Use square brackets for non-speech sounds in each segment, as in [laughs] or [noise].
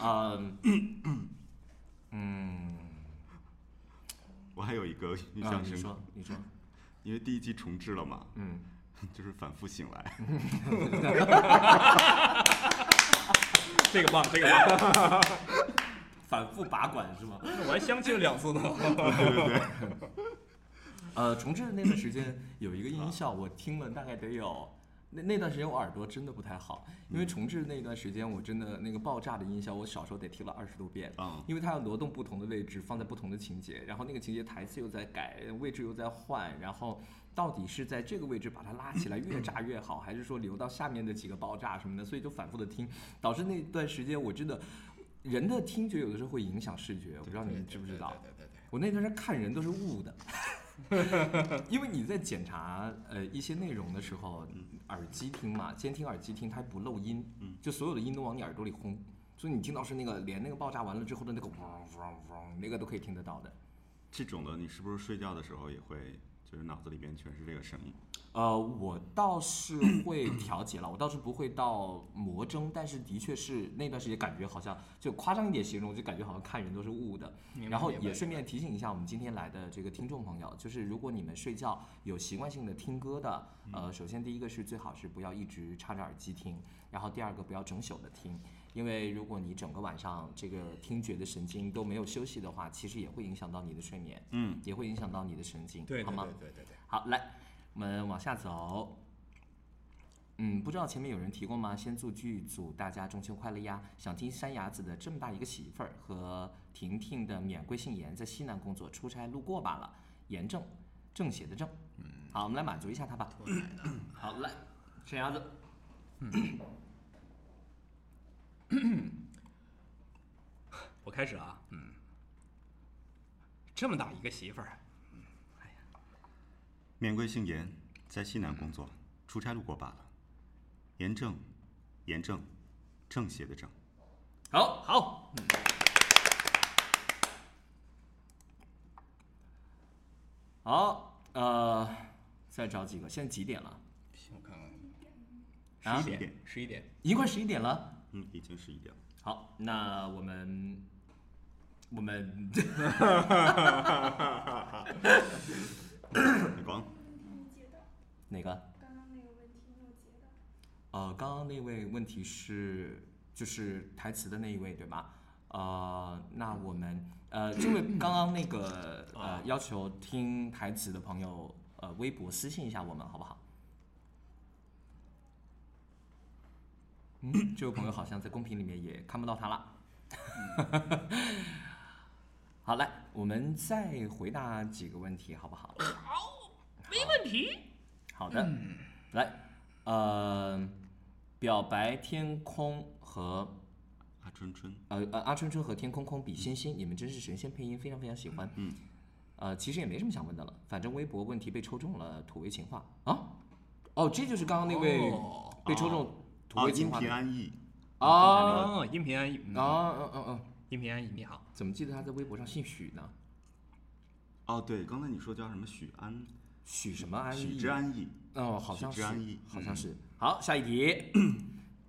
嗯嗯，我还有一个印啊你象深刻说，你说，因为第一季重置了嘛，嗯，就是反复醒来。[laughs] 这个棒，这个棒，[laughs] 反复拔管是吗？我还相亲了两次呢。[laughs] 呃，重置的那段时间有一个音效，我听了大概得有。那那段时间我耳朵真的不太好，因为重置那段时间我真的那个爆炸的音效，我小时候得听了二十多遍，嗯因为它要挪动不同的位置，放在不同的情节，然后那个情节台词又在改，位置又在换，然后到底是在这个位置把它拉起来越炸越好，还是说留到下面的几个爆炸什么的，所以就反复的听，导致那段时间我真的人的听觉有的时候会影响视觉，我不知道你们知不知道。对对对我那段时间看人都是雾的，[laughs] 因为你在检查呃一些内容的时候，耳机听嘛，监听耳机听它不漏音，就所有的音都往你耳朵里轰，所以你听到是那个连那个爆炸完了之后的那个嗡嗡嗡，那个都可以听得到的。这种的，你是不是睡觉的时候也会，就是脑子里边全是这个声音？呃，我倒是会 [clears throat] 调节了，我倒是不会到魔怔，但是的确是那段时间感觉好像就夸张一点形容，就感觉好像看人都是雾的。然后也顺便提醒一下我们今天来的这个听众朋友，就是如果你们睡觉有习惯性的听歌的，呃，首先第一个是最好是不要一直插着耳机听，然后第二个不要整宿的听，因为如果你整个晚上这个听觉的神经都没有休息的话，其实也会影响到你的睡眠，嗯，也会影响到你的神经，对对好吗？对对对对。好，来，我们往下走。嗯，不知道前面有人提过吗？先祝剧组大家中秋快乐呀！想听山崖子的这么大一个媳妇儿和婷婷的免贵姓严，在西南工作，出差路过罢了。严正，正邪的正。嗯，好，我们来满足一下他吧。好，来，山崖子。[clears throat] 我开始啊，嗯，这么大一个媳妇儿，免贵姓严，在西南工作，出差路过罢了。严正，严正，正邪的正。好，好，嗯好，呃，再找几个。现在几点了？我看看，啊十一点，十一点，已经快十一点了。嗯，已经十一点了。好，那我们我们李光，哪个？刚刚那个问题没有解答。呃，刚刚那位问题是就是台词的那一位对吧？呃，那我们呃这位刚刚那个呃要求听台词的朋友，呃微博私信一下我们好不好？嗯，这位朋友好像在公屏里面也看不到他了。[laughs] 好，来，我们再回答几个问题，好不好？好，没问题。好的，来，呃，表白天空和阿春春，呃呃阿春春和天空空比星星，你们真是神仙配音，非常非常喜欢。嗯，呃，其实也没什么想问的了，反正微博问题被抽中了，土味情话啊，哦，这就是刚刚那位哦被抽中土啊，音频安逸，啊哦，音频安逸，嗯啊嗯嗯嗯，音频安逸，你好，怎么记得他在微博上姓许呢？哦，对，刚才你说叫什么许安，许什么安逸？许之安逸，哦，好像是许之安逸，好像是。好，下一题。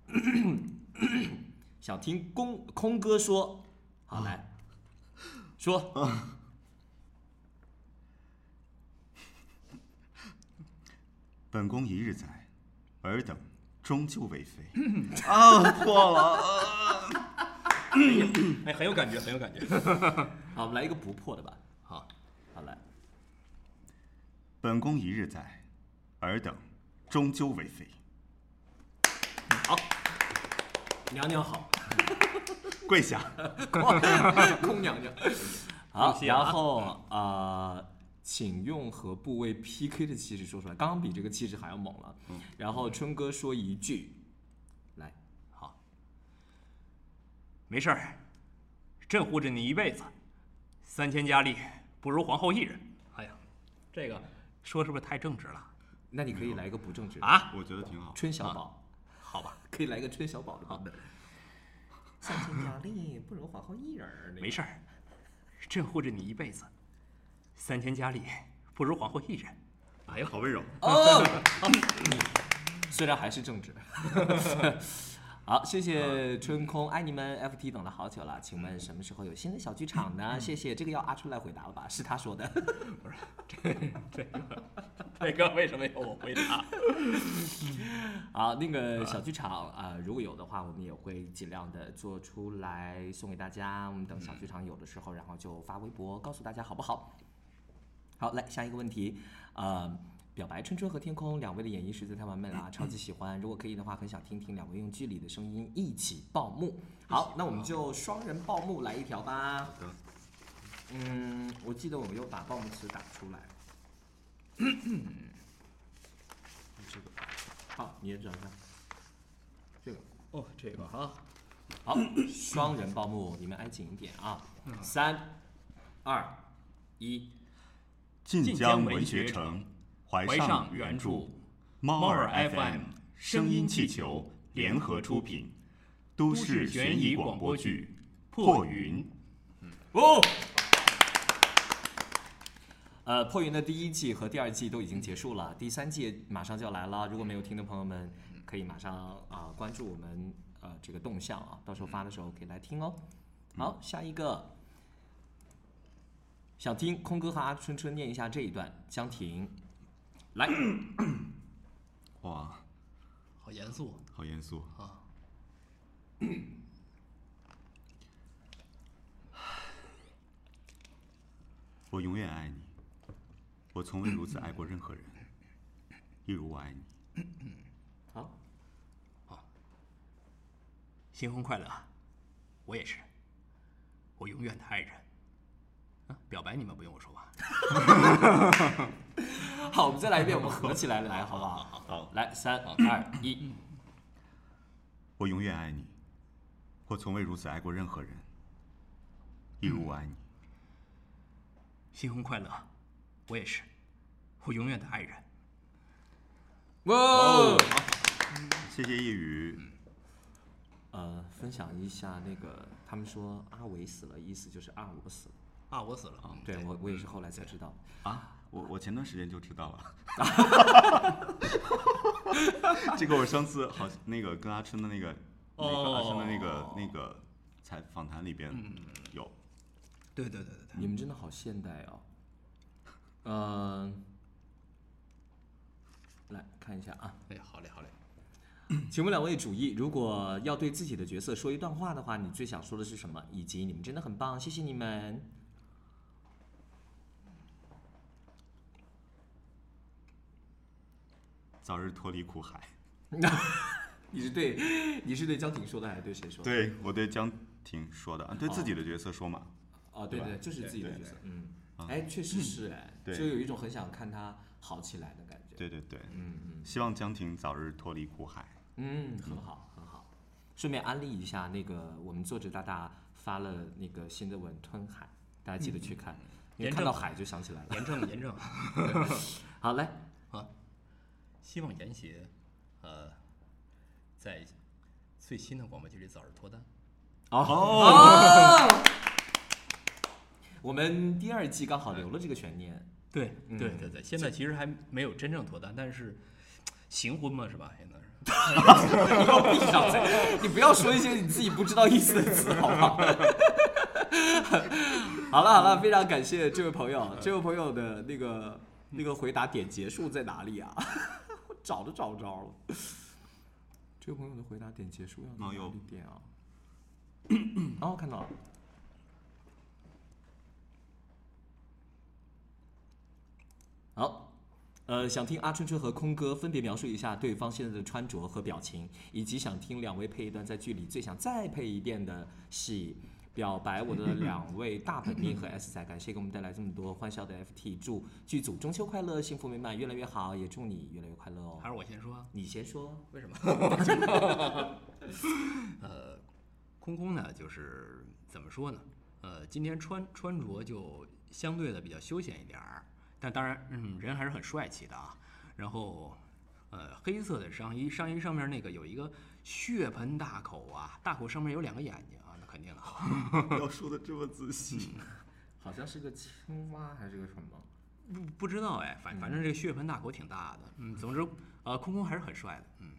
[coughs] 想听空空哥说，好来说。[laughs] 本宫一日在，尔等终究为妃。[laughs] 啊，破了！[coughs] 哎，很有感觉，很有感觉。[laughs] 好，我们来一个不破的吧。好，好来。本宫一日在，尔等终究为妃。好娘娘好，跪下。[laughs] 空娘娘。好，然后呃，请用和部位 PK 的气势说出来，刚刚比这个气势还要猛了。然后春哥说一句，来，好，没事儿，朕护着你一辈子，三千佳丽不如皇后一人。哎呀，这个说是不是太正直了那你可以来一个不正直，啊？我觉得挺好。春小宝，好吧，可以来个春小宝的版本。三千佳丽不如皇后一人，没事儿，朕护着你一辈子，三千佳丽不如皇后一人。哎呀，好温柔。哦，[laughs] 虽然还是正直。[laughs] 好，谢谢春空，爱你们，FT 等了好久了，请问什么时候有新的小剧场呢？谢谢，这个要阿春来回答了吧？[laughs] 是他说的。这个这个为什么要我回答？好，那个小剧场啊、呃如果有的话，我们也会尽量的做出来送给大家。我们等小剧场有的时候，然后就发微博告诉大家，好不好？好，来下一个问题，呃，表白春春和天空两位的演绎实在太完美了啊，[laughs] 超级喜欢。如果可以的话，很想听听两位用剧里的声音一起报幕。好，那我们就双人报幕来一条吧。好的，嗯，我记得我又把报幕词打出来。这个，好，你也找一下。这个。哦，这个哈，好，双人报幕，你们安静一点啊！三、二、一，晋晋江文学学城，怀怀上上原原著著，猫猫耳耳 FM 声音气球联合出品，都市悬疑广播剧《破云》。哦。呃，破云的第一季和第二季都已经结束了，第三季马上就要来了。如果没有听的朋友们，可以马上啊、关注我们呃这个动向啊，到时候发的时候可以来听哦。好，下一个，想听空哥和阿春春念一下这一段，江婷，来。[coughs] 哇，好严肃好严肃。啊！[coughs] 我永远爱你，我从未如此爱过任何人，一如我爱你。[coughs] 好，新婚快乐，我也是，我永远的爱人。啊，表白你们不用我说吧？[laughs] 好，我们再来一遍，我们合起来来，好不好？好，好来，三二一，我永远爱你，我从未如此爱过任何人，一如我爱你。新婚快乐，我也是，我永远的爱人。哇！谢谢夜雨。呃，分享一下那个，他们说阿伟死了，意思就是啊，我死了。啊，我死了啊！对我，我也是后来才知道。啊，我我前段时间就知道了。[laughs] 这个我上次好那个跟阿春的那个那个阿春的那个那个采访谈里边有。对对对对对，你们真的好现代哦。嗯、来看一下啊，哎，好嘞好嘞。[clears throat] 请问两位主役，如果要对自己的角色说一段话的话，你最想说的是什么？以及你们真的很棒，谢谢你们。早日脱离苦海。[laughs] 你是对，你是对江婷说的还是对谁说的？对我对江婷说的，对自己的角色说嘛。哦，对对，就是自己的角色，嗯，啊哎，确实是哎，就有一种很想看他好起来的感觉。对对对，嗯嗯希望江婷早日脱离苦海。嗯，很好很好。顺便安利一下，那个我们作者大大发了那个新的文《吞海》，大家记得去看，因为看到海就想起来了。严正严正，好嘞，希望严邪，呃，在最新的广播剧里早日脱单。哦，我们第二季刚好留了这个悬念。对嗯对对对，现在其实还没有真正脱单，但是行婚嘛是吧？现在是。你给我闭上嘴！你不要说一些你自己不知道意思的词，好不好？[laughs] 好了好了，非常感谢这位朋友，这位朋友的那个那个回答点结束在哪里啊？我找都找不着了。这位朋友的回答点结束要在哪猫友里点啊？[clears throat] 哦，看到了。好，呃，想听阿春春和空哥分别描述一下对方现在的穿着和表情，以及想听两位配一段在剧里最想再配一遍的戏。表白我的 [laughs] 两位大本命和 S 仔，感谢给我们带来这么多欢笑的 FT，祝剧组中秋快乐，幸福美满，越来越好，也祝你越来越快乐哦还。是我先说啊，你先说，为什么？[laughs] [laughs] 呃，空空呢，就是怎么说呢？呃，今天穿穿着就相对的比较休闲一点儿，但当然，嗯，人还是很帅气的啊。然后，呃，黑色的上衣，上衣上面那个有一个血盆大口啊，大口上面有两个眼睛肯定的。[laughs] 要说的这么仔细，好像是个青蛙还是个什么？不不知道哎，反反正这个血盆大口挺大的，嗯，总之，呃，空空还是很帅的，嗯。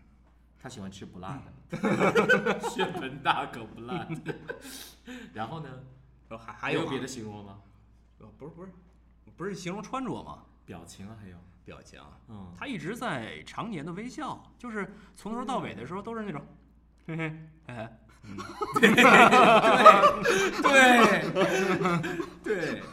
他喜欢吃不辣的，[laughs] 血盆大口不辣的。然后呢？[laughs] 还还有别的形容吗？呃不是不是不是形容穿着吗？表情啊，还有，表情，嗯，他一直在常年的微笑，就是从头到尾的时候都是那种，嘿嘿嘿嘿，对。对，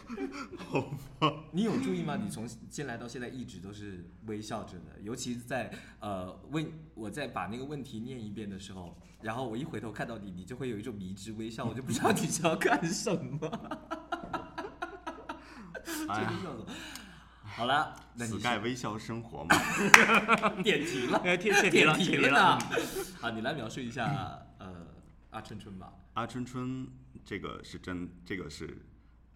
你有注意吗？你从进来到现在一直都是微笑着的，尤其在呃问我在把那个问题念一遍的时候，然后我一回头看到你，你就会有一种迷之微笑，我就不知道你是要干什么。哎呀，这个笑容好了，那你微笑生活嘛。[laughs] 点题了，哎，贴贴题点了，题了贴题了呢。。[laughs] 好，你来描述一下呃阿春春吧。阿春春这个是真，这个是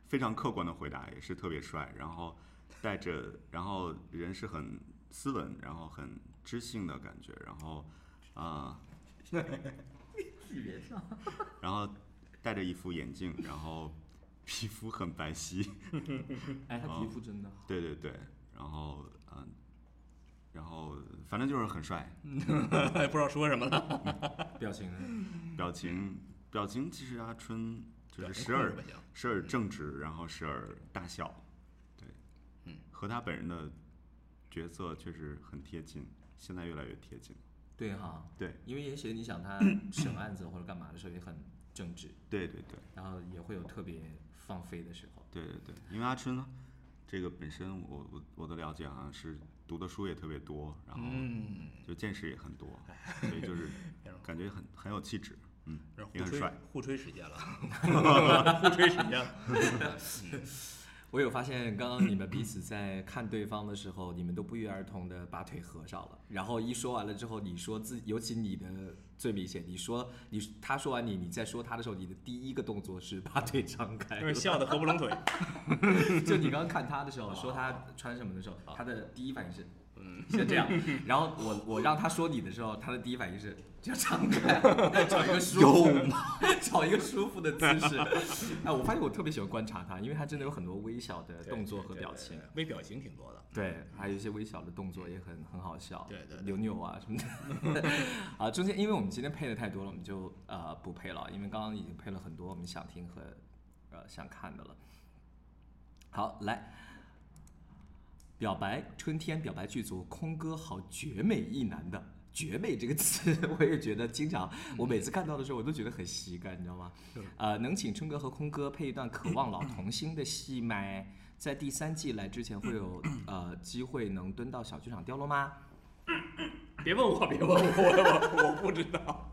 非常客观的回答，也是特别帅，然后带着，然后人是很斯文，然后很知性的感觉，然后啊，[laughs] 然后戴着一副眼镜，然后皮肤很白皙，哎，他皮肤真的好。对对对，然后嗯、然后反正就是很帅，[laughs] 不知道说什么了。表情呢？表情表情其实阿春就是时而时而正直，然后时而大笑，对，嗯，和他本人的角色确实很贴近，现在越来越贴近。对哈，对。因为也许你想他 [coughs] 审案子或者干嘛的时候也很正直，对对对。然后也会有特别放飞的时候。对对对，因为阿春呢，这个本身我我我的了解好像是读的书也特别多，然后嗯，就见识也很多，所以就是 [laughs] 感觉很很有气质，嗯，也很帅。互吹时间了，[laughs] [laughs] 互吹时间了。我有发现，刚刚你们彼此在看对方的时候，你们都不约而同的把腿合上了。然后一说完了之后，你说自，尤其你的最明显，你说你他说完你，你在说他的时候，你的第一个动作是把腿张开就。是笑的合不拢腿。[laughs] 就你刚刚看他的时候，说他穿什么的时候，他的第一反应是，嗯，先这样。然后我我让他说你的时候，他的第一反应是就敞开，[laughs] 找一个舒服，[laughs] 找一个舒服的姿势。[laughs] 哎，我发现我特别喜欢观察他，因为他真的有很多微小的动作和表情。微表情挺多的。对，还有一些微小的动作也很很好笑，对对对扭扭啊什么的。啊，中间因为我们今天配的太多了，我们就呃不配了，因为刚刚已经配了很多我们想听和呃想看的了。好，来，表白春天表白剧组空哥好绝美一男的。绝美这个词，[laughs] 我也觉得经常，我每次看到的时候，我都觉得很喜感，你知道吗？呃，能请春哥和空哥配一段渴望老童星的戏吗？在第三季来之前会有 [clears throat] 呃机会能蹲到小剧场掉落吗？[coughs] 别问我，别问我，我我我不知道。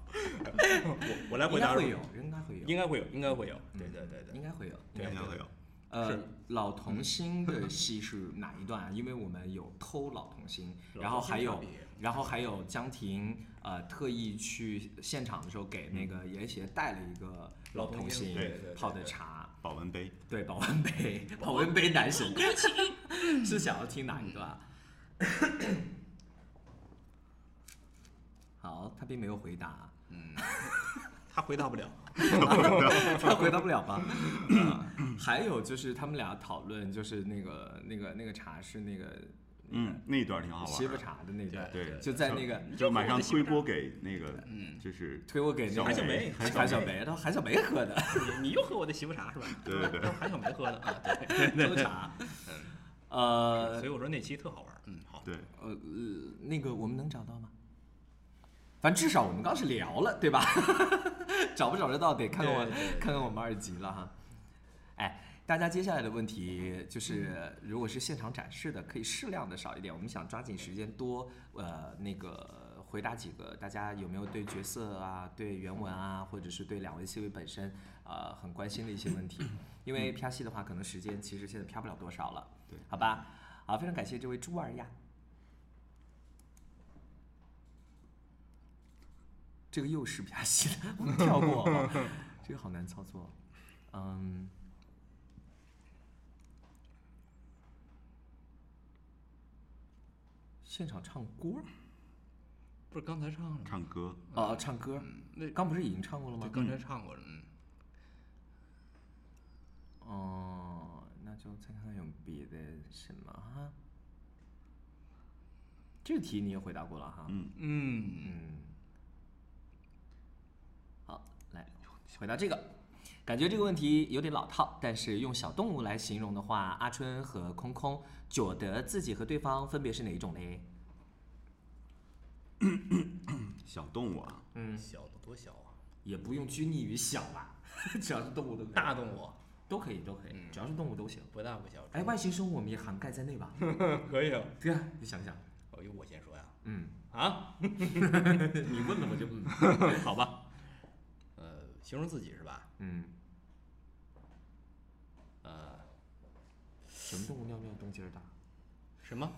我我来应回答应该会有，应该会有，应该会有，应该会有。对对对对。应该会有，应该会有。呃，老童星的戏是哪一段啊？因为我们有偷老童星，然后还有然后还有江婷呃特意去现场的时候给那个严邪带了一个老童老童星星对对对。泡的茶，保温杯，对保温杯，[laughs] 保温杯男神，[laughs] 是想要听哪一段？[coughs] 好，他并没有回答，嗯。他回答不了。[laughs] 他回答不了吧？还有就是他们俩讨论，就是那个那个那个茶是那个嗯，那一段挺好玩媳妇的。茶的那段，对，就在那个就马上推锅给那个，嗯就是推锅给那个韩小梅韩韩小小梅，他韩小梅喝的你你又喝我的媳妇茶是吧？对对对韩小梅喝的啊。对。粥茶。呃所以我说那期特好玩。嗯，好。对，呃呃，那个我们能找到吗？反正至少我们刚是聊了，对吧？[laughs] 找不找得到得看看我对对对看看我们二级了哈。哎，大家接下来的问题就是，如果是现场展示的，可以适量的少一点。我们想抓紧时间多呃那个回答几个大家有没有对角色啊、对原文啊，或者是对两位 CV 本身呃很关心的一些问题。[clears throat] 因为啪戏的话，可能时间其实现在啪不了多少了，对，好吧？好，非常感谢这位朱儿呀。这个又是 [laughs] 啪戏的，我们跳过好不好这个好难操作。嗯，现场唱歌？不是刚才唱了？唱歌啊，唱歌。那刚不是已经唱过了吗？刚才唱过了。嗯。哦，那就再看看有别的什么哈。这个题你也回答过了哈。嗯嗯嗯。好，来回答这个。感觉这个问题有点老套，但是用小动物来形容的话，阿春和空空觉得自己和对方分别是哪一种嘞？[coughs] 小动物啊，嗯，小的多小啊？也不用拘泥于小吧，[laughs] 只要是动物都可以大动物都可以，都可以，只要是动物都行。不大不小。哎，外星生物我们也涵盖在内吧？[laughs] 可以啊。对啊，你想想，哦，由我先说呀。嗯，啊？[laughs] 你问了我就嗯，好吧。呃，形容自己是吧？嗯，什么动物尿尿动静儿大？什么？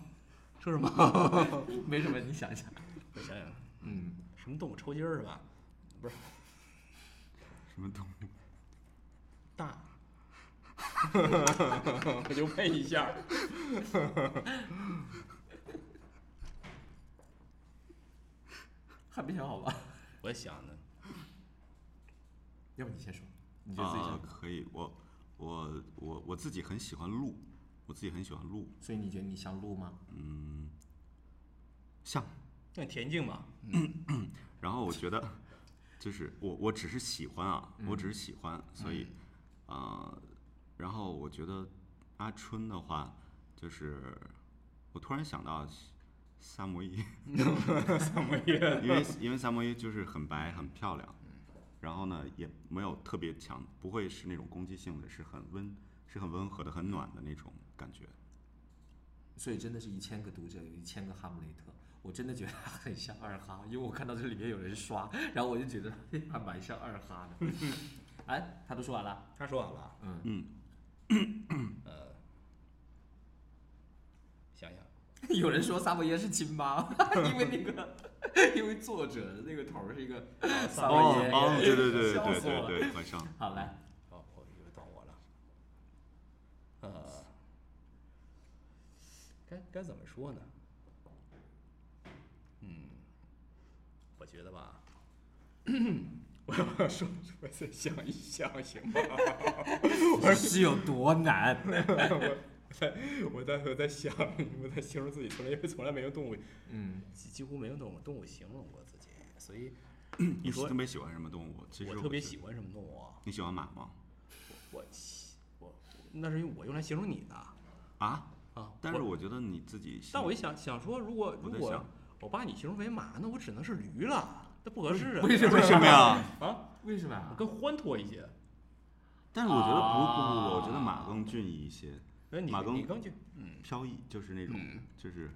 说什么？[laughs] 没什么，你想一想。我想想，嗯，什么动物抽筋儿是吧？不是什么动物？大。[laughs] 我就问一下。[laughs] 还没想好吧？我想呢，要不你先说，你就自己啊？，可以，我我我我自己很喜欢鹿，我自己很喜欢鹿，所以你觉得你像鹿吗？嗯像。那田径嘛，[clears throat] 然后我觉得，就是我我只是喜欢啊，我只是喜欢，所以，呃，然后我觉得阿春的话，就是我突然想到萨摩耶，[laughs] 萨摩耶。因为 [laughs] 因为萨摩耶就是很白很漂亮，然后呢也没有特别强，不会是那种攻击性的，是很温是很温和的很暖的那种感觉。所以真的是一千个读者有一千个哈姆雷特，我真的觉得他很像二哈，因为我看到这里面有人刷，然后我就觉得 [laughs] 嘿还蛮像二哈的。哎，他都说完了，他说完了。嗯。嗯，[coughs] 呃，想想，[laughs] 有人说萨摩耶是亲妈，[laughs] 因为那个因为作者的那个头儿是一个萨摩耶，哦，对对对笑死我了。对对对，晚上好来，哦，我又到我了。呃，该该怎么说呢？嗯，我觉得吧，我要说，我再想一想，行吗？我 [laughs] 是有多难？[laughs] 我在我在想，我在形容自己，从来因为从来没用动物，嗯，几几乎没用动物动物形容过自己，所以你说特别喜欢什么动物？其实我特别喜欢什么动物啊？你喜欢马吗？我喜我那是因为我用来形容你的啊？啊。但是我我觉得你自己，但我一想想说，如果如果我在想我把你形容为马，那我只能是驴了，那不合适啊。为什么为什么呀？啊？为什么呀？更欢脱一些。但是我觉得不啊不不不，我觉得马更俊逸一些，马更你更俊嗯，飘逸，就是那种就是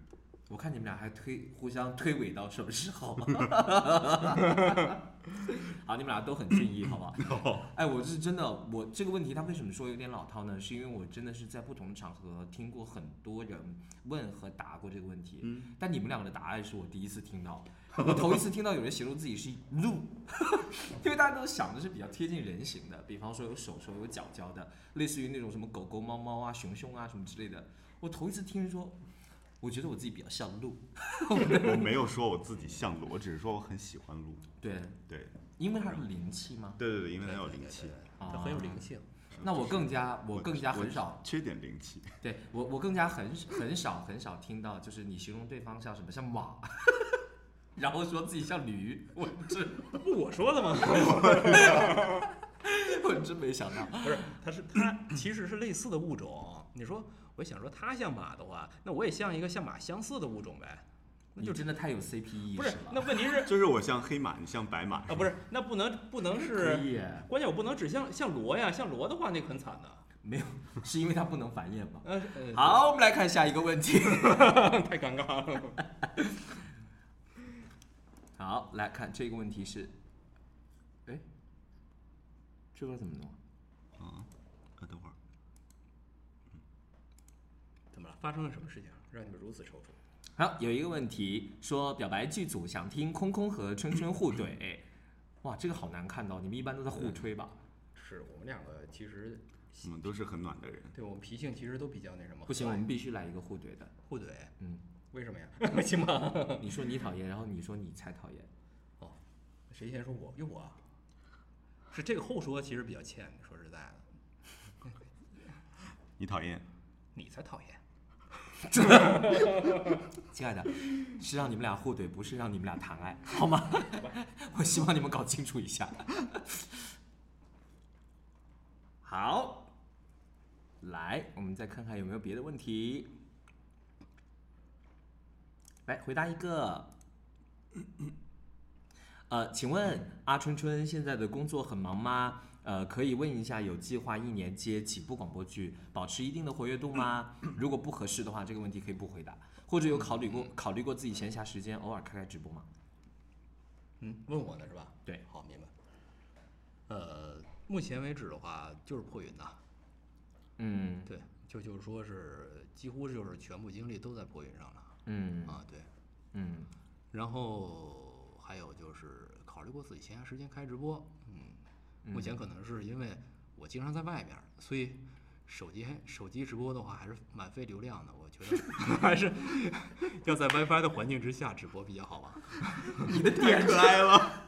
我看你们俩还推互相推诿到什么时候？[laughs] 好，你们俩都很敬业，好吧？[laughs] 哎，我是真的，我这个问题他为什么说有点老套呢？是因为我真的是在不同的场合听过很多人问和答过这个问题，嗯但你们两个的答案是我第一次听到，我头一次听到有人形容自己是鹿，[laughs] 因为大家都想的是比较贴近人形的，比方说有手手有脚脚的，类似于那种什么狗狗、猫猫啊、熊熊啊什么之类的。我头一次听说，我觉得我自己比较像鹿，[laughs] 我没有说我自己像鹿，我只是说我很喜欢鹿。对，对因为它是灵气吗？对对对，因为它有灵气，它很有灵性。那我更加，我更加很少，缺点灵气。对我我更加很很少很少听到，就是你形容对方像什么像马，[laughs] 然后说自己像驴，我这 [laughs] 不我说的吗？我真没想到。不是，它是它其实是类似的物种。你说，我想说它像马的话，那我也像一个像马相似的物种呗。那就真的太有 CP 意不是识了。那问题是 [laughs] 就是我像黑马，你像白马。啊，不是，那不能不能可是，以，关键我不能只像像螺呀，像螺的话那很惨的。没有，是因为它不能繁衍吗？呃，呃，好，我们来看下一个问题。[laughs] 太尴尬了。好，来看这个问题是，哎，这个怎么弄啊？啊，啊，等会儿，怎么了？发生了什么事情让你们如此踌躇？好，有一个问题说表白剧组想听空空和春春互怼，[clears throat] 哇，这个好难看到，你们一般都在互吹吧？是我们两个其实我们都是很暖的人。对我们脾性其实都比较那什么。不行，我们必须来一个互怼的。互怼，嗯，为什么呀？[laughs] 行吗？你说你讨厌，然后你说你才讨厌。哦谁先说我？又我啊？是这个后说其实比较欠，说实在的，你讨厌？你才讨厌。[laughs] 亲爱的，是让你们俩互怼，不是让你们俩谈爱，好吗？[laughs] 我希望你们搞清楚一下。好，来，我们再看看有没有别的问题。来回答一个。呃，请问阿春春现在的工作很忙吗？呃，可以问一下，有计划一年接几部广播剧，保持一定的活跃度吗？如果不合适的话，这个问题可以不回答。或者有考虑过考虑过自己闲暇时间偶尔开开直播吗？嗯，问我呢是吧？对，好，明白。呃，目前为止的话，就是破云呐。嗯对，就就是说是几乎就是全部精力都在破云上了嗯啊。对，嗯然后还有就是考虑过自己闲暇时间开直播，嗯，目前可能是因为我经常在外边儿，所以手机手机直播的话还是蛮费流量的。我觉得 [laughs] 还是要在 WiFi 的环境之下直播比较好吧。[laughs] 你的点可爱了。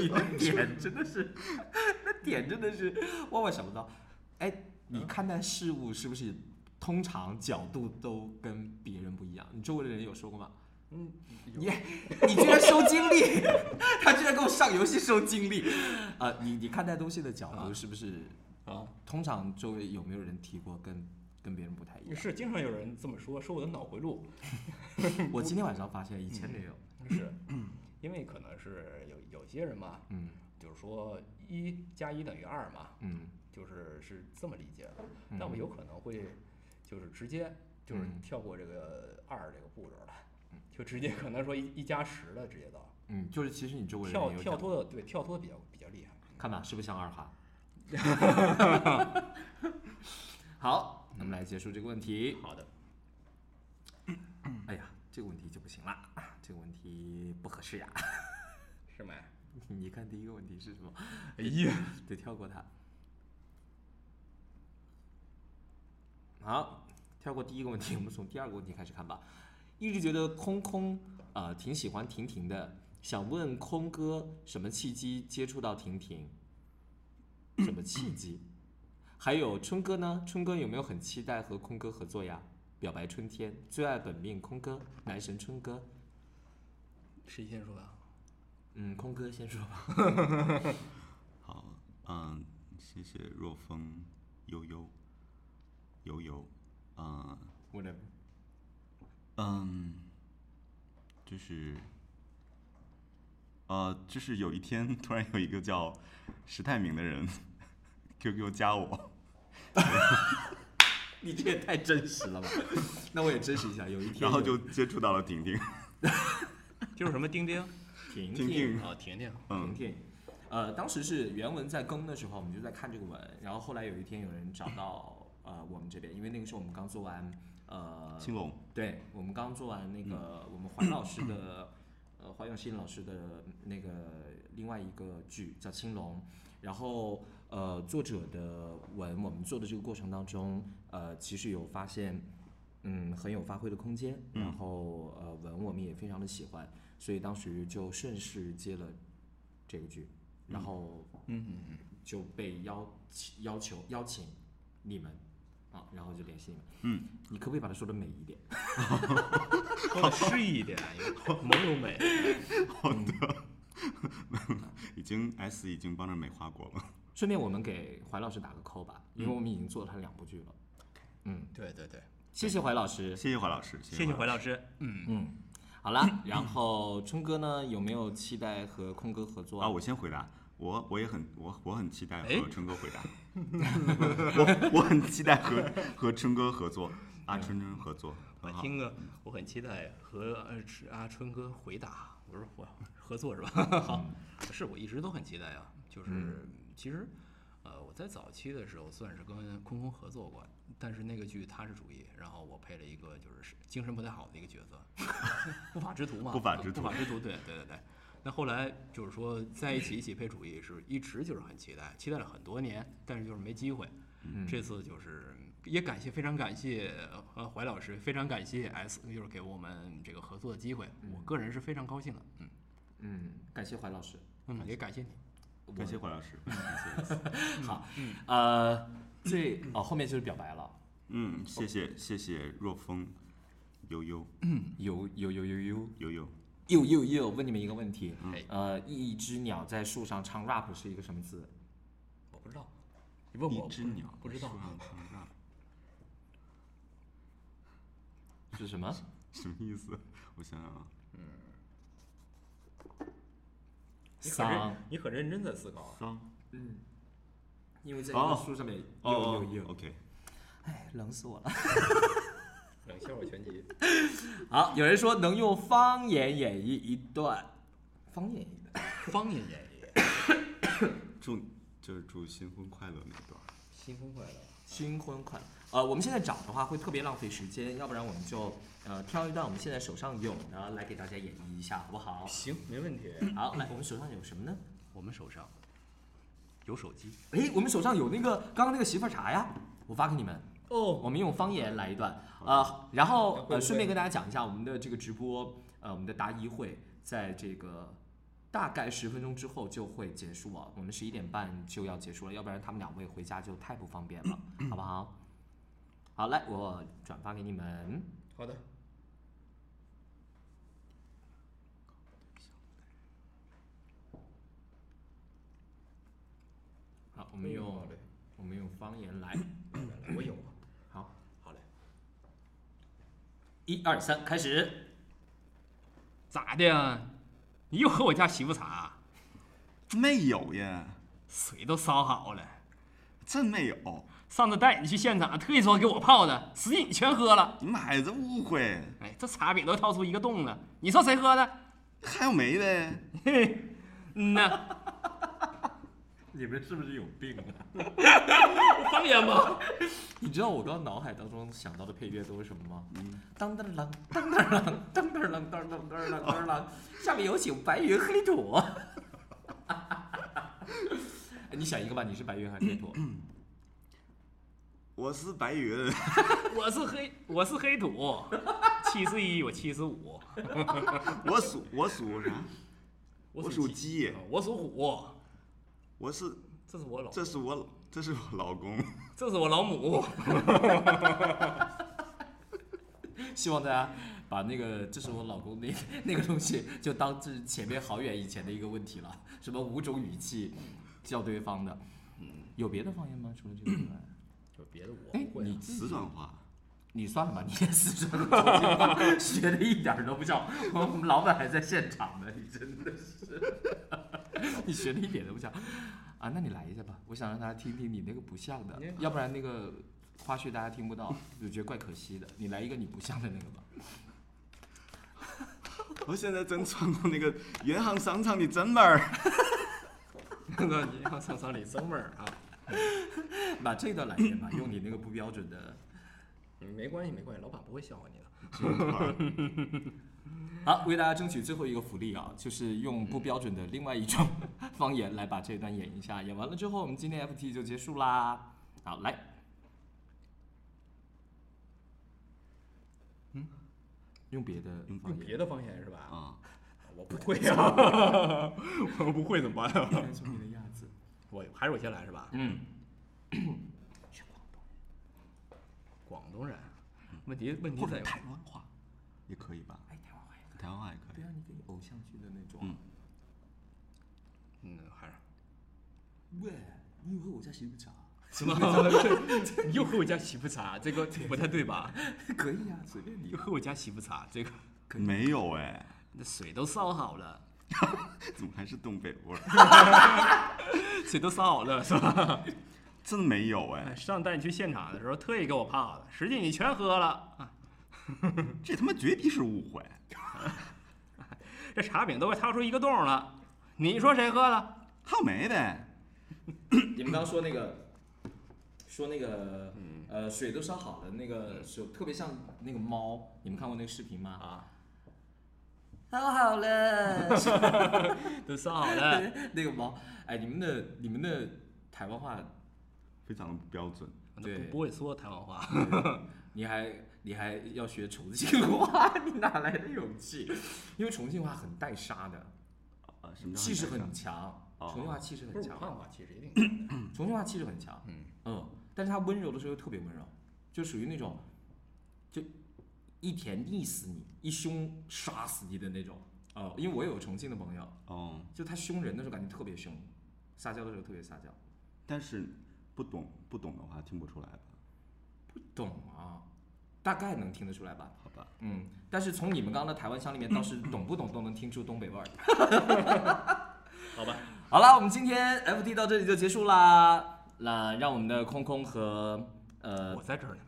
你的点真的是，那点真的是万万想不到。哎，你看待事物是不是通常角度都跟别人不一样？你周围的人有说过吗？嗯，你 [laughs] 你居然收精力，[laughs] 他居然给我上游戏收精力。啊、你你看待东西的角度啊。是不是啊，通常周围有没有人提过跟跟别人不太一样？是经常有人这么说，说我的脑回路。[laughs] 我今天晚上发现以前没有。是，[clears throat] 因为可能是有有些人嘛，嗯。就是说一加一等于二嘛，嗯。就是是这么理解的。嗯。但我有可能会就是直接就是嗯。跳过这个二这个步骤了，就直接 [laughs] 可能说一一加十了，直接到嗯，就是其实你周围人跳跳脱的对跳脱的比较比较厉害。看吧，是不是像二哈？[laughs] 好，那么来结束这个问题。好的，哎呀，这个问题就不行了，这个问题不合适呀。[laughs] 是吗？你看第一个问题是什么？哎呀，得跳过它。好，跳过第一个问题，我们从第二个问题开始看吧。一直觉得空空呃挺喜欢婷婷的，想问空哥什么契机接触到婷婷？什么契机？[clears throat] 还有春哥呢？春哥有没有很期待和空哥合作呀？表白春天，最爱本命空哥，男神春哥。谁先说啊？嗯，空哥先说吧。[laughs] 好，嗯，谢谢若风悠悠悠悠，嗯 Whatever。嗯，就是，呃，就是有一天突然有一个叫石泰明的人 [laughs] QQ 加我，[laughs] 你这也太真实了吧？[laughs] 那我也真实一下，有一天然后就接触到了婷婷，就是什么钉钉？婷婷婷。哦，婷婷，婷嗯婷，呃，当时是原文在更的时候，我们就在看这个文，然后后来有一天有人找到呃我们这边，因为那个时候我们刚做完呃，青龙，对我们刚做完那个我们黄老师的呃黄永新老师的那个另外一个剧叫《青龙》，然后呃作者的文我们做的这个过程当中，呃其实有发现。嗯，很有发挥的空间，然后呃文我们也非常的喜欢，所以当时就顺势接了这个剧，然后嗯嗯嗯，就被邀请要求邀请你们啊，然后就联系你们。嗯，你可不可以把它说的美一点？[laughs] 说的 [laughs] 诗意一点，有 [laughs] 朦胧美。好的已经 S 已经帮着美化过了，顺便我们给怀老师打个 call 吧，因为我们已经做了他两部剧了。嗯，对对对，谢谢怀老师。谢谢怀老师，谢谢怀老怀老师。嗯，嗯，好了，然后春哥呢，有没有期待和空哥合作啊，我先回答，我我也很我我很期待哎和春哥回答，[laughs] 我我很期待和和春哥合作，阿春春合作，我听个，我很期待和呃是阿春哥回答，我说我合作是吧？好，是我一直都很期待啊。就是其实，呃，我在早期的时候算是跟空空合作过，但是那个剧他是主演，然后我配了一个就是精神不太好的一个角色，[laughs] 不法之徒嘛，不法之徒不法之徒，对对对对。那后来就是说在一起一起配主义，是一直就是很期待，期待了很多年，但是就是没机会。嗯这次就是也感谢，非常感谢呃怀老师，非常感谢 S，就是给我们这个合作的机会，我个人是非常高兴的。嗯嗯，感谢怀老师。嗯，也感谢你。感谢怀老师，[laughs] [laughs] 好，呃，最哦后面就是表白了。嗯，谢谢谢谢若风悠悠有有有有有悠悠，有有有，问你们一个问题，哎，呃，一只鸟在树上唱 rap 是一个什么字？我不知道，你问我一只鸟不知道 [laughs] 是什么？[laughs] 什么意思？我想想啊，你可认桑，你很认真在思考啊。桑嗯，因为在哦树上面哦有有哦有，，OK，哎，冷死我了。[laughs] 冷笑话全集。[laughs] 好，有人说能用方言演绎一段，方言演绎的，方言演绎，[coughs] 祝就是祝新婚快乐那段儿。新婚快乐。新婚快乐。呃，我们现在找的话会特别浪费时间，要不然我们就呃挑一段我们现在手上有的来给大家演绎一下，好不好？行，没问题。好，来，我们手上有什么呢？我们手上有手机哎，我们手上有那个刚刚那个媳妇儿茶呀，我发给你们。哦，我们用方言来一段，呃，然后呃，顺便跟大家讲一下我们的这个直播，呃，我们的答疑会在这个大概十分钟之后就会结束啊，我们十一点半就要结束了，要不然他们两位回家就太不方便了，好不好？好，来，我转发给你们。好的。好，我们用我们用方言来，[coughs] 我有。好，好嘞。一二三，开始。咋的？你又喝我家媳妇茶？没有呀，水都烧好了。真没有，上次带你去现场，特意说给我泡的，实际你全喝了。你们还是误会，哎，这茶饼都掏出一个洞了，你说谁喝的？还有没的？嘿，[laughs] 嗯呐，你们是不是有病啊？[laughs] 方言吗？[laughs] 你知道我刚刚脑海当中想到的配乐都是什么吗？当当啷，当当啷，当当啷，当当当啷当啷。下面有请白云黑土。哎你想一个吧，你是白云还是黑土？我是白云，我是黑，我是黑土，七十一，我七十五，我属我属啥？我属，鸡，我属虎，我是这是我老，这是我这是我老公，这是我老母。[laughs] 希望大家把那个这是我老公那 [laughs] 那个东西，就当这是前面好远以前的一个问题了。什么五种语气叫对方的？有别的方言吗？除了这个以外？[coughs] 有别的我哎不会啊你四川话。你算了吧，你也四川的 [laughs] 学的一点儿都不像。我们老板还在现场呢，你真的是，[laughs] 你学的一点都不像。啊，那你来一下吧，我想让大家听听你那个不像的，要不然那个花絮大家听不到，就觉得怪可惜的。你来一个你不像的那个吧。[laughs] 我现在正穿过那个银行商场的正门儿，[laughs] 那银行商场里正门儿啊？把这段来一遍吧，用你那个不标准的。嗯没关系，没关系，老板不会笑话你的。好，为大家争取最后一个福利啊，就是用不标准的另外一种方言来把这段演一下。演完了之后，我们今天 FT 就结束啦。好，来。嗯，用别的用方言。用别的方言是吧？啊，我不会啊，[laughs] 我不会怎么办啊？看聪明的鸭子。我还是我先来是吧？嗯，广东人，问题问题在于台湾话也可以吧？哎，台湾话也可以。对啊，你可以偶像剧的那种。嗯嗯，还是喂，你又喝我家媳妇茶？[laughs] 什么？[laughs] [laughs] 你又喝我家媳妇茶，这个不太对吧？可以啊，随便你又。喝我家媳妇茶，这个没有哎，那水都烧好了，怎么还是东北味儿？水都烧好了是吧？真没有哎哎，，上带你去现场的时候特意给我泡的，实际你全喝了啊！[laughs] 这他妈绝逼是误会。[laughs] 这茶饼都快掏出一个洞了，你说谁喝了？还有没的？[coughs] 你们刚刚说那个，说那个，呃，水都烧好了，那个手特别像那个猫，你们看过那个视频吗？啊，[laughs] 烧好了，都烧好了，那个猫，哎，你们的你们的台湾话，非常的不标准。对不不会说台湾话，你还你还要学重庆话，你哪来的勇气？因为重庆话很带杀的，啊，什么气势很很强，哦重庆话气势很强，不是武汉话，气势一定。[coughs] 重庆话气势很强，嗯嗯，但是他温柔的时候又特别温柔，就属于那种，就一甜腻死你，一凶杀死你的那种。哦，因为我有重庆的朋友，哦，就他凶人的时候感觉特别凶，撒娇的时候特别撒娇。但是不懂不懂的话听不出来吧？不懂啊，大概能听得出来吧？好吧，嗯，但是从你们刚刚的台湾腔里面，倒是 [laughs] 懂不懂都能听出东北味儿。[laughs] 好吧，好了，我们今天 FT 到这里就结束啦。那让我们的空空和呃我，[laughs] 在这儿呢。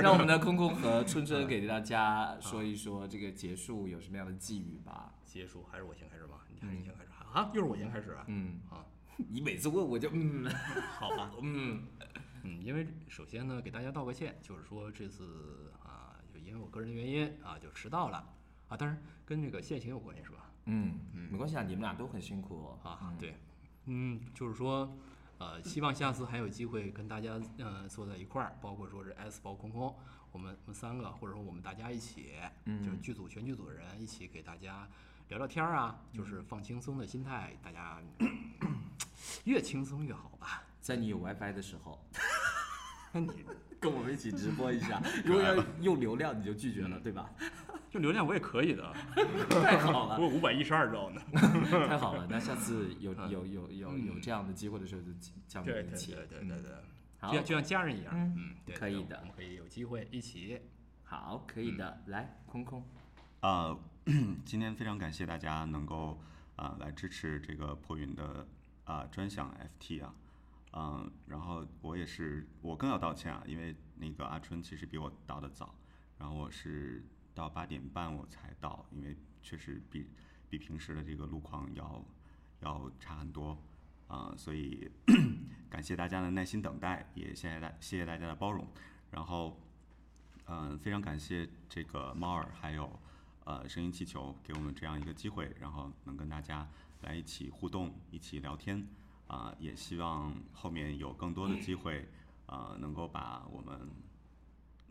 让我们的空空和春春给大家说一说这个结束有什么样的寄语吧。结束还是我先开始吧？你还是你先开始啊？又是我先开始啊？嗯，啊，你每次问我就嗯好吧，嗯嗯，因为首先呢，给大家道个歉，就是说这次啊，就因为我个人的原因啊，就迟到了啊，当然跟这个限行有关系是吧？嗯，没关系啊，你们俩都很辛苦啊，对，嗯，就是说，呃，希望下次还有机会跟大家呃坐在一块儿，包括说是 S 包空空，我们我们三个，或者说我们大家一起，就是剧组全剧组的人一起给大家聊聊天儿啊，就是放轻松的心态，大家 [clears throat] 越轻松越好吧。在你有 WiFi 的时候，[laughs] 那你 [laughs] 跟我们一起直播一下。[laughs] 如果要用流量，你就拒绝了，对吧？用流量我也可以的，太好了我，有五百一十二兆呢。太好了。那下次有有有有有这样的机会的时候，就叫你们一起。对对对对对，好就像就像家人一样，嗯嗯，对，可以的我们可以有机会一起。好，可以的。来，空空，啊、[clears throat] 今天非常感谢大家能够啊、来支持这个破云的啊、专享 FT 啊，嗯、然后我也是我更要道歉啊，因为那个阿春其实比我到的早，然后我是到八点半我才到，因为确实比比平时的这个路况要要差很多啊、所以 [clears throat] 感谢大家的耐心等待，也谢谢大谢谢大家的包容，然后。嗯，非常感谢这个猫儿还有呃声音气球给我们这样一个机会，然后能跟大家来一起互动、一起聊天啊、也希望后面有更多的机会，呃，能够把我们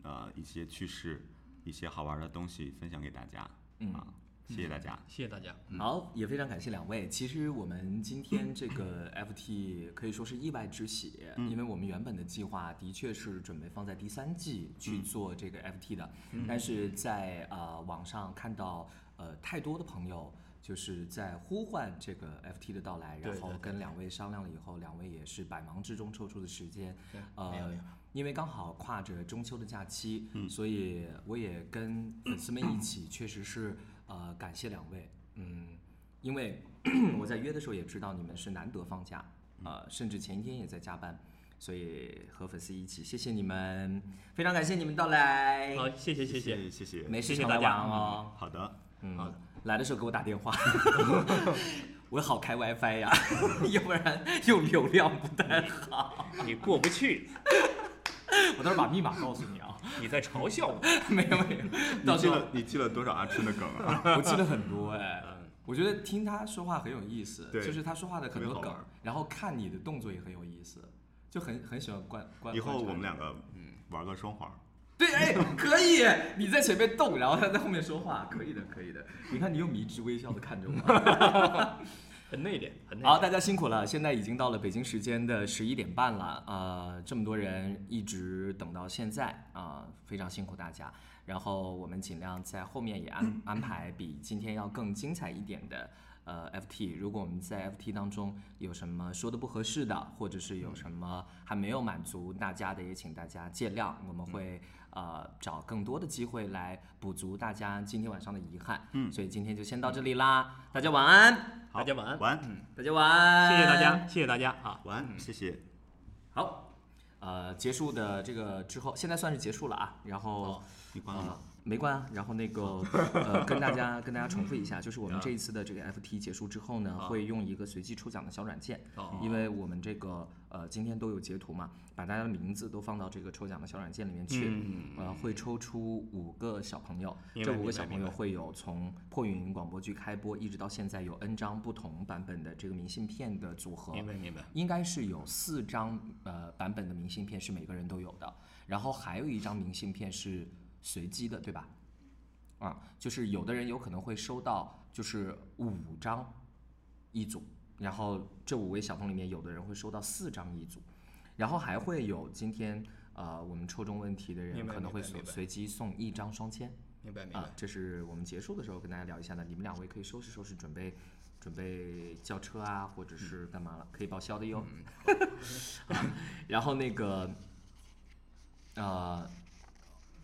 呃一些趣事、一些好玩的东西分享给大家嗯啊，谢谢大家。谢谢大家。嗯好，也非常感谢两位。其实我们今天这个 [laughs] FT 可以说是意外之喜，因为我们原本的计划的确是准备放在第三季去做这个 FT 的，但是在呃网上看到呃太多的朋友。就是在呼唤这个 FT 的到来，然后跟两位商量了以后，两位也是百忙之中抽出的时间，呃因为刚好跨着中秋的假期，所以我也跟粉丝们一起，确实是呃感谢两位，嗯，因为 [clears throat] 我在约的时候也知道你们是难得放假，呃，甚至前一天也在加班，所以和粉丝一起，谢谢你们，非常感谢你们到来，好，谢谢谢谢。谢。谢谢。没事谢谢大家。常来玩哦，好的，嗯。好。的，来的时候给我打电话，[laughs] 我好开 WiFi 呀，[laughs] 要不然用流量不太好，你过不去，[laughs] 我到时候把密码告诉你啊，你在嘲笑我。没有没有，你到时候记了你记了多少阿春的梗啊？我记得很多哎，我觉得听他说话很有意思，对。就是他说话的很多梗然后看你的动作也很有意思，就很很喜欢观观。以后我们两个嗯玩个双簧。对哎可以，你在前面动，然后他在后面说话，可以的可以的。你看你又迷之微笑的看着我。[laughs] 很内敛，很内敛好，大家辛苦了，现在已经到了北京时间的十一点半了，呃，这么多人一直等到现在啊、非常辛苦大家。然后我们尽量在后面也安安排比今天要更精彩一点的呃 FT。如果我们在 FT 当中有什么说的不合适的，或者是有什么还没有满足大家的，也请大家见谅。我们会呃找更多的机会来补足大家今天晚上的遗憾。嗯，所以今天就先到这里啦，大家晚安，好，大家晚安晚安，大家晚安，谢谢大家，谢谢大家啊。晚安，谢谢。好，呃，结束的这个之后，现在算是结束了啊。然后哦，你关了吗？没关啊。然后那个 [laughs] 呃，跟大家跟大家重复一下，就是我们这一次的这个 FT 结束之后呢，啊会用一个随机抽奖的小软件，哦因为我们这个呃今天都有截图嘛，把大家的名字都放到这个抽奖的小软件里面去，嗯呃，会抽出五个小朋友，这五个小朋友会有从破云广播剧开播一直到现在有 N 张不同版本的这个明信片的组合，明白明白。应该是有四张呃版本的明信片是每个人都有的，然后还有一张明信片是随机的，对吧？啊，就是有的人有可能会收到就是五张一组，然后这五位小朋友里面有的人会收到四张一组，然后还会有今天呃我们抽中问题的人可能会随随机送一张双签。明白明白。，啊这是我们结束的时候跟大家聊一下的。你们两位可以收拾收拾，准备准备叫车啊，或者是干嘛了，可以报销的哟。嗯 [laughs] 啊然后那个，呃，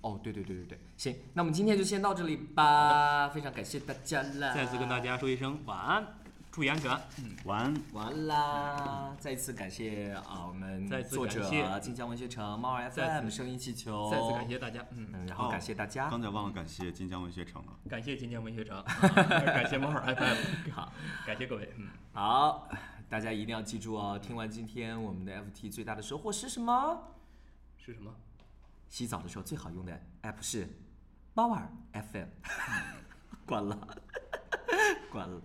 哦，对对对对对，行，那我们今天就先到这里吧，非常感谢大家了，再次跟大家说一声晚安，注意安全。嗯，晚安。完啦！再次感谢啊，我们再次作者感谢晋江文学城、猫儿 FM、声音气球，再次感谢大家。嗯，嗯，然后哦感谢大家。刚才忘了感谢晋江文学城了。感谢晋江文学城，[laughs] 啊感谢猫耳 FM，好，感谢各位。嗯，好，大家一定要记住哦，听完今天我们的 FT 最大的收获是什么？是什么？洗澡的时候最好用的 app 是猫耳 FM。[laughs] 关了，[laughs] 关了。